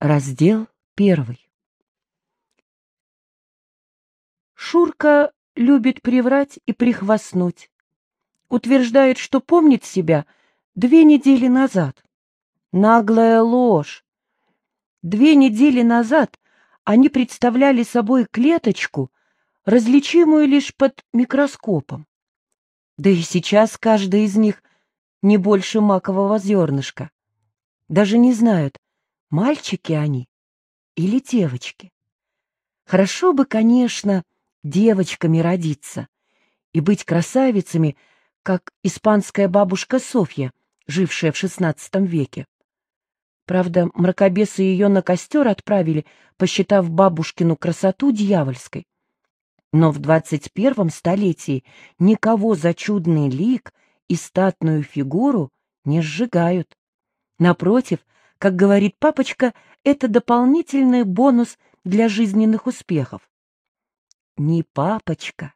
Раздел первый. Шурка любит приврать и прихвастнуть. Утверждает, что помнит себя две недели назад. Наглая ложь. Две недели назад они представляли собой клеточку, различимую лишь под микроскопом. Да и сейчас каждый из них не больше макового зернышка. Даже не знают, мальчики они или девочки. Хорошо бы, конечно, девочками родиться и быть красавицами, как испанская бабушка Софья, жившая в XVI веке. Правда, мракобесы ее на костер отправили, посчитав бабушкину красоту дьявольской. Но в двадцать первом столетии никого за чудный лик и статную фигуру не сжигают. Напротив, как говорит папочка, это дополнительный бонус для жизненных успехов. Ни папочка,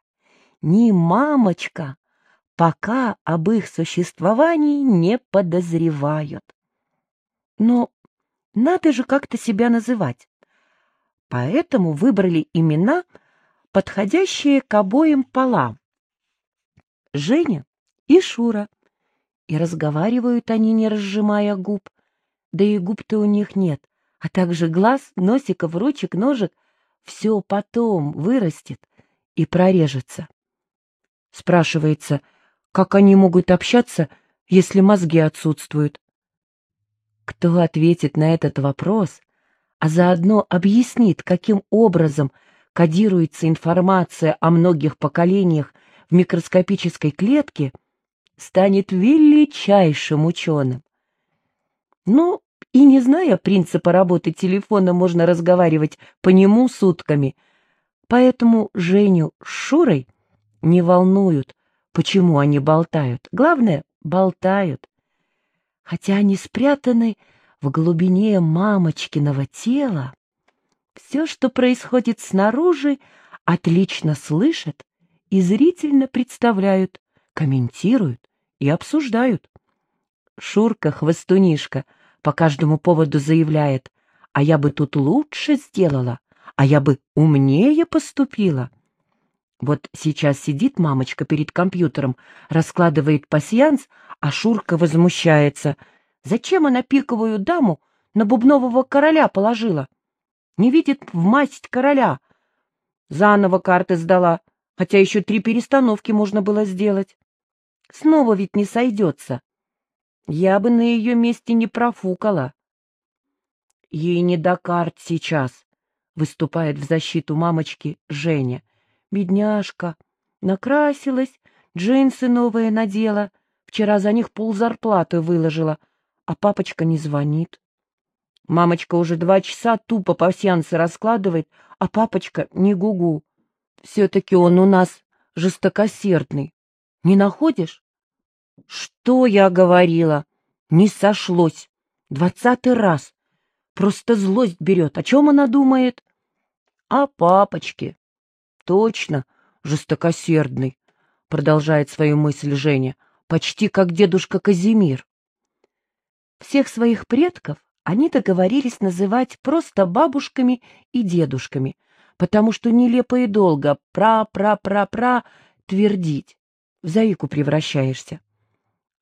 ни мамочка пока об их существовании не подозревают. Но надо же как-то себя называть. Поэтому выбрали имена, подходящие к обоим полам. Женя и Шура. И разговаривают они, не разжимая губ. Да и губ-то у них нет, а также глаз, носиков, ручек, ножек. Все потом вырастет и прорежется. Спрашивается, как они могут общаться, если мозги отсутствуют? Кто ответит на этот вопрос, а заодно объяснит, каким образом кодируется информация о многих поколениях в микроскопической клетке, станет величайшим ученым. Ну, и не зная принципа работы телефона, можно разговаривать по нему сутками. Поэтому Женю с Шурой не волнуют, почему они болтают. Главное — болтают хотя они спрятаны в глубине мамочкиного тела, все, что происходит снаружи, отлично слышат и зрительно представляют, комментируют и обсуждают. Шурка-хвостунишка по каждому поводу заявляет, а я бы тут лучше сделала, а я бы умнее поступила. Вот сейчас сидит мамочка перед компьютером, раскладывает пасьянс, а Шурка возмущается. Зачем она пиковую даму на бубнового короля положила? Не видит в масть короля. Заново карты сдала, хотя еще три перестановки можно было сделать. Снова ведь не сойдется. Я бы на ее месте не профукала. Ей не до карт сейчас, выступает в защиту мамочки Женя. Бедняжка, накрасилась, джинсы новые надела — Вчера за них ползарплаты выложила, а папочка не звонит. Мамочка уже два часа тупо пасьянцы раскладывает, а папочка не гугу. Все-таки он у нас жестокосердный. Не находишь? Что я говорила? Не сошлось. Двадцатый раз. Просто злость берет. О чем она думает? О папочке. Точно, жестокосердный, продолжает свою мысль Женя почти как дедушка Казимир. Всех своих предков они договорились называть просто бабушками и дедушками, потому что нелепо и долго пра-пра-пра-пра твердить, в заику превращаешься.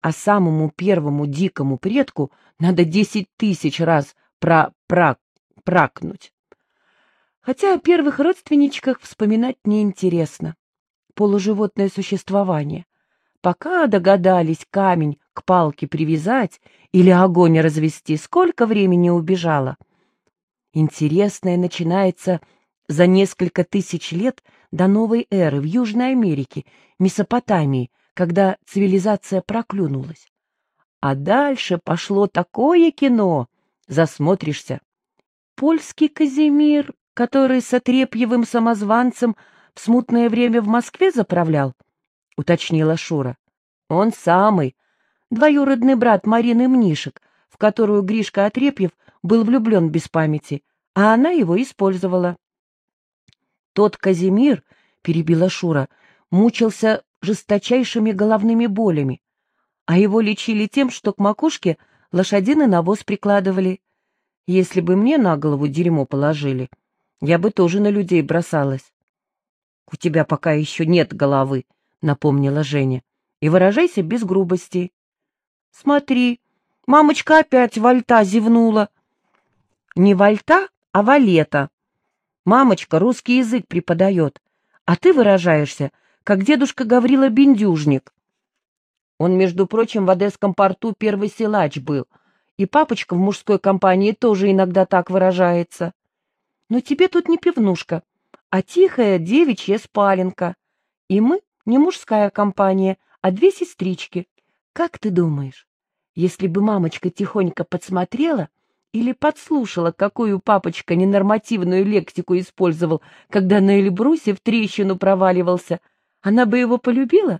А самому первому дикому предку надо десять тысяч раз пра-пра-пракнуть. Хотя о первых родственничках вспоминать неинтересно. Полуживотное существование. Пока догадались камень к палке привязать или огонь развести, сколько времени убежало. Интересное начинается за несколько тысяч лет до новой эры в Южной Америке, Месопотамии, когда цивилизация проклюнулась. А дальше пошло такое кино, засмотришься. Польский Казимир, который с Отрепьевым самозванцем в смутное время в Москве заправлял, — уточнила Шура. «Он самый, двоюродный брат Марины Мнишек, в которую Гришка Отрепьев был влюблен без памяти, а она его использовала». «Тот Казимир», — перебила Шура, — мучился жесточайшими головными болями, а его лечили тем, что к макушке лошадиный навоз прикладывали. Если бы мне на голову дерьмо положили, я бы тоже на людей бросалась. — У тебя пока еще нет головы, — напомнила Женя, — и выражайся без грубости. — Смотри, мамочка опять вальта зевнула. — Не вальта, а валета. Мамочка русский язык преподает, а ты выражаешься, как дедушка Гаврила Бендюжник. Он, между прочим, в Одесском порту первый силач был, и папочка в мужской компании тоже иногда так выражается. Но тебе тут не пивнушка, а тихая девичья спаленка. И мы не мужская компания, а две сестрички. Как ты думаешь, если бы мамочка тихонько подсмотрела или подслушала, какую папочка ненормативную лексику использовал, когда на Эльбрусе в трещину проваливался, она бы его полюбила?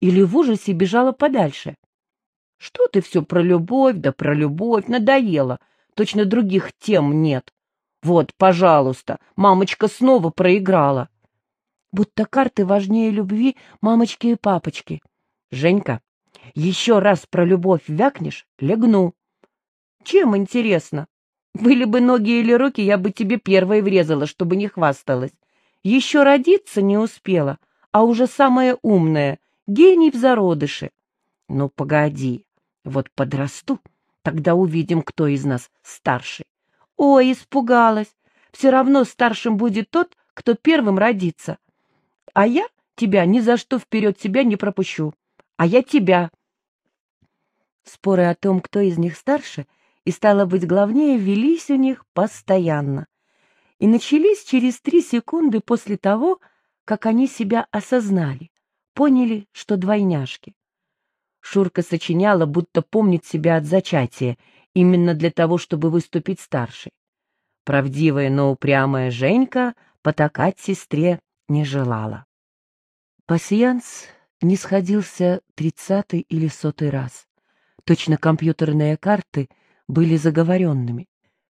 или в ужасе бежала подальше. Что ты все про любовь, да про любовь, надоело, точно других тем нет. Вот, пожалуйста, мамочка снова проиграла. Будто карты важнее любви мамочки и папочки. Женька, еще раз про любовь вякнешь — легну. Чем интересно? Были бы ноги или руки, я бы тебе первой врезала, чтобы не хвасталась. Еще родиться не успела, а уже самая умная, Гений в зародыше. Ну, погоди, вот подрасту, тогда увидим, кто из нас старший. Ой, испугалась. Все равно старшим будет тот, кто первым родится. А я тебя ни за что вперед себя не пропущу. А я тебя. Споры о том, кто из них старше, и стало быть главнее, велись у них постоянно. И начались через три секунды после того, как они себя осознали поняли, что двойняшки. Шурка сочиняла, будто помнит себя от зачатия, именно для того, чтобы выступить старшей. Правдивая, но упрямая Женька потакать сестре не желала. Пассианс не сходился тридцатый или сотый раз. Точно компьютерные карты были заговоренными.